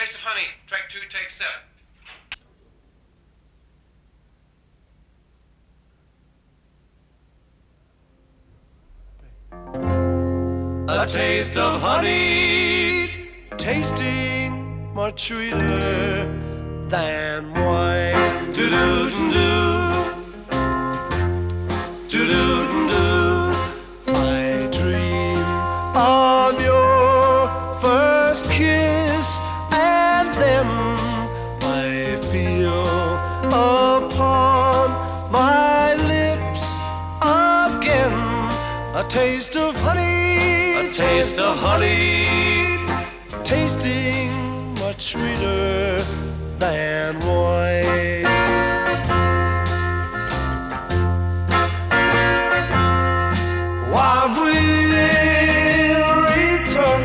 Taste of Honey, track two, take seven. A taste of honey, tasting much sweeter than wine. Do do do do do do. I dream of your first kiss, then I feel upon my lips again a taste of honey, a taste of honey, tasting much sweeter than wine. Why will return?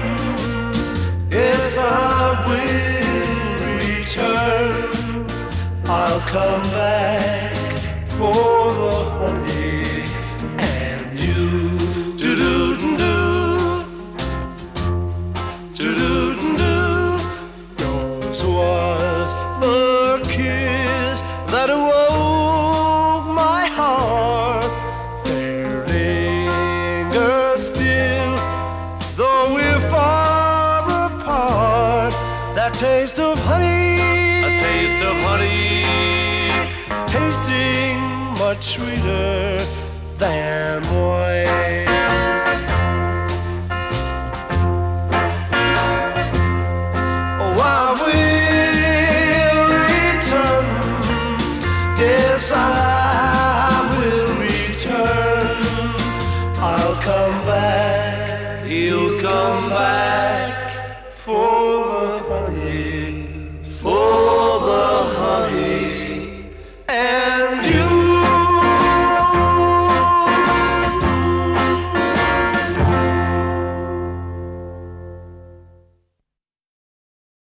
Yes, I will. I'll come back for the honey and you. Do do do do do do. Yours was the kiss that awoke my heart. There lingers still, though we're far apart, that taste of honey. Much sweeter than wine. Oh, I will return. Yes, I will return. I'll come back. He'll come back.